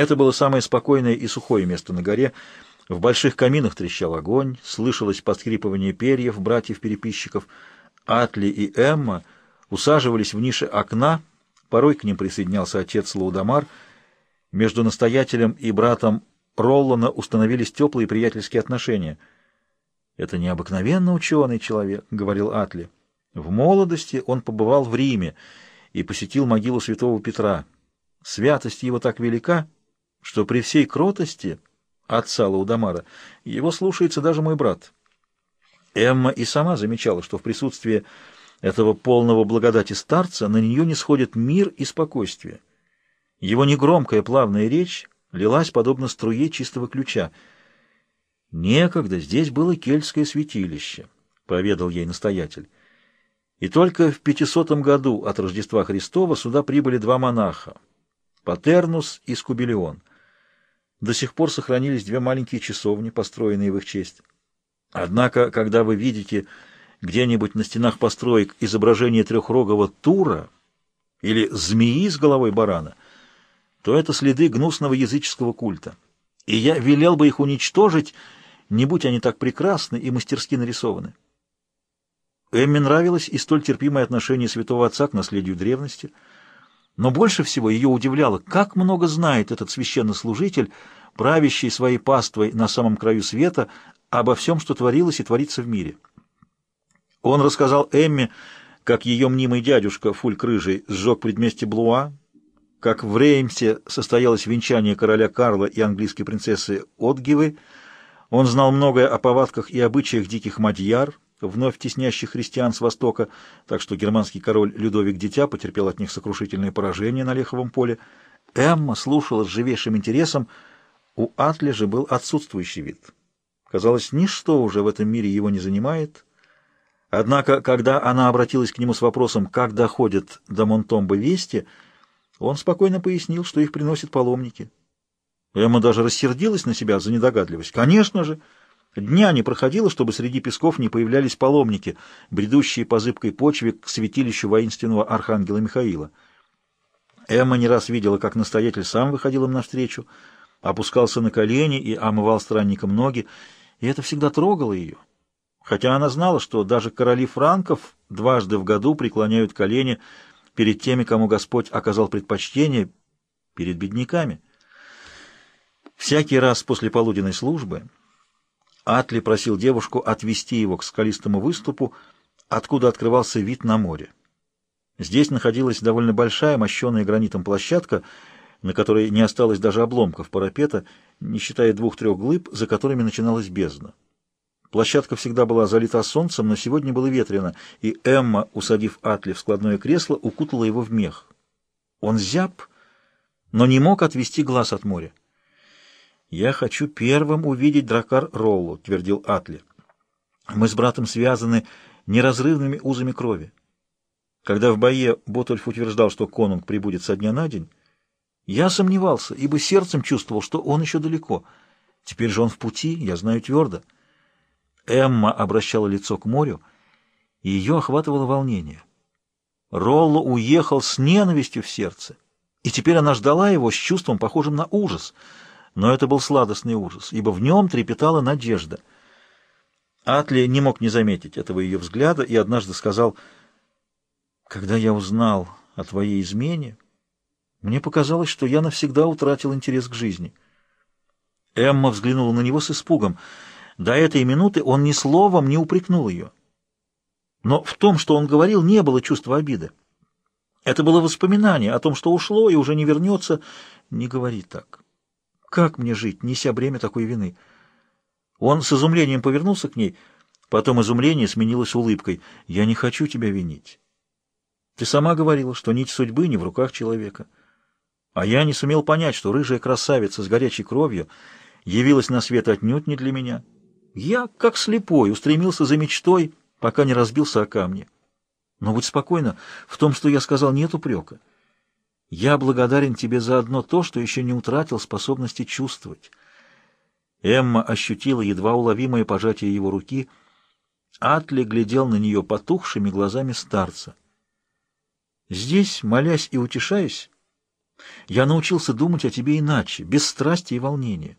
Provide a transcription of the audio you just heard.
Это было самое спокойное и сухое место на горе. В больших каминах трещал огонь, слышалось поскрипывание перьев братьев-переписчиков. Атли и Эмма усаживались в нише окна, порой к ним присоединялся отец Лаудамар. Между настоятелем и братом Роллана установились теплые приятельские отношения. «Это необыкновенно ученый человек», — говорил Атли. В молодости он побывал в Риме и посетил могилу святого Петра. Святость его так велика, что при всей кротости отца Лаудамара его слушается даже мой брат. Эмма и сама замечала, что в присутствии этого полного благодати старца на нее не сходит мир и спокойствие. Его негромкая плавная речь лилась подобно струе чистого ключа. «Некогда здесь было кельтское святилище», — поведал ей настоятель. «И только в пятисотом году от Рождества Христова сюда прибыли два монаха — Патернус и Скубилион. До сих пор сохранились две маленькие часовни, построенные в их честь. Однако, когда вы видите где-нибудь на стенах построек изображение трехрогого тура или змеи с головой барана, то это следы гнусного языческого культа. И я велел бы их уничтожить, не будь они так прекрасны и мастерски нарисованы. Эмме нравилось и столь терпимое отношение святого отца к наследию древности — но больше всего ее удивляло, как много знает этот священнослужитель, правящий своей паствой на самом краю света, обо всем, что творилось и творится в мире. Он рассказал Эмме, как ее мнимый дядюшка Фульк Рыжий сжег предместье Блуа, как в Реймсе состоялось венчание короля Карла и английской принцессы Отгивы. Он знал многое о повадках и обычаях диких мадьяр, вновь теснящих христиан с Востока, так что германский король Людовик Дитя потерпел от них сокрушительное поражение на Леховом поле. Эмма слушала с живейшим интересом, у Атли же был отсутствующий вид. Казалось, ничто уже в этом мире его не занимает. Однако, когда она обратилась к нему с вопросом, как доходят до Монтомбы вести, он спокойно пояснил, что их приносят паломники. Эмма даже рассердилась на себя за недогадливость. «Конечно же!» Дня не проходило, чтобы среди песков не появлялись паломники, бредущие по зыбкой почве к святилищу воинственного архангела Михаила. Эмма не раз видела, как настоятель сам выходил им навстречу, опускался на колени и омывал странникам ноги, и это всегда трогало ее. Хотя она знала, что даже короли франков дважды в году преклоняют колени перед теми, кому Господь оказал предпочтение, перед бедняками. Всякий раз после полуденной службы Атли просил девушку отвести его к скалистому выступу, откуда открывался вид на море. Здесь находилась довольно большая, мощенная гранитом площадка, на которой не осталось даже обломков парапета, не считая двух-трех глыб, за которыми начиналась бездна. Площадка всегда была залита солнцем, но сегодня было ветрено, и Эмма, усадив Атли в складное кресло, укутала его в мех. Он зяб, но не мог отвести глаз от моря. «Я хочу первым увидеть дракар Роллу», — твердил Атли. «Мы с братом связаны неразрывными узами крови. Когда в бое Ботульф утверждал, что конунг прибудет со дня на день, я сомневался, ибо сердцем чувствовал, что он еще далеко. Теперь же он в пути, я знаю твердо». Эмма обращала лицо к морю, и ее охватывало волнение. Ролло уехал с ненавистью в сердце, и теперь она ждала его с чувством, похожим на ужас — но это был сладостный ужас, ибо в нем трепетала надежда. Атли не мог не заметить этого ее взгляда и однажды сказал, «Когда я узнал о твоей измене, мне показалось, что я навсегда утратил интерес к жизни». Эмма взглянула на него с испугом. До этой минуты он ни словом не упрекнул ее. Но в том, что он говорил, не было чувства обиды. Это было воспоминание о том, что ушло и уже не вернется. Не говори так. Как мне жить, неся бремя такой вины? Он с изумлением повернулся к ней, потом изумление сменилось улыбкой. «Я не хочу тебя винить. Ты сама говорила, что нить судьбы не в руках человека. А я не сумел понять, что рыжая красавица с горячей кровью явилась на свет отнюдь не для меня. Я, как слепой, устремился за мечтой, пока не разбился о камни. Но будь спокойна, в том, что я сказал, нет упрека. Я благодарен тебе за одно то, что еще не утратил способности чувствовать. Эмма ощутила едва уловимое пожатие его руки. Атли глядел на нее потухшими глазами старца. Здесь, молясь и утешаясь, Я научился думать о тебе иначе, без страсти и волнения.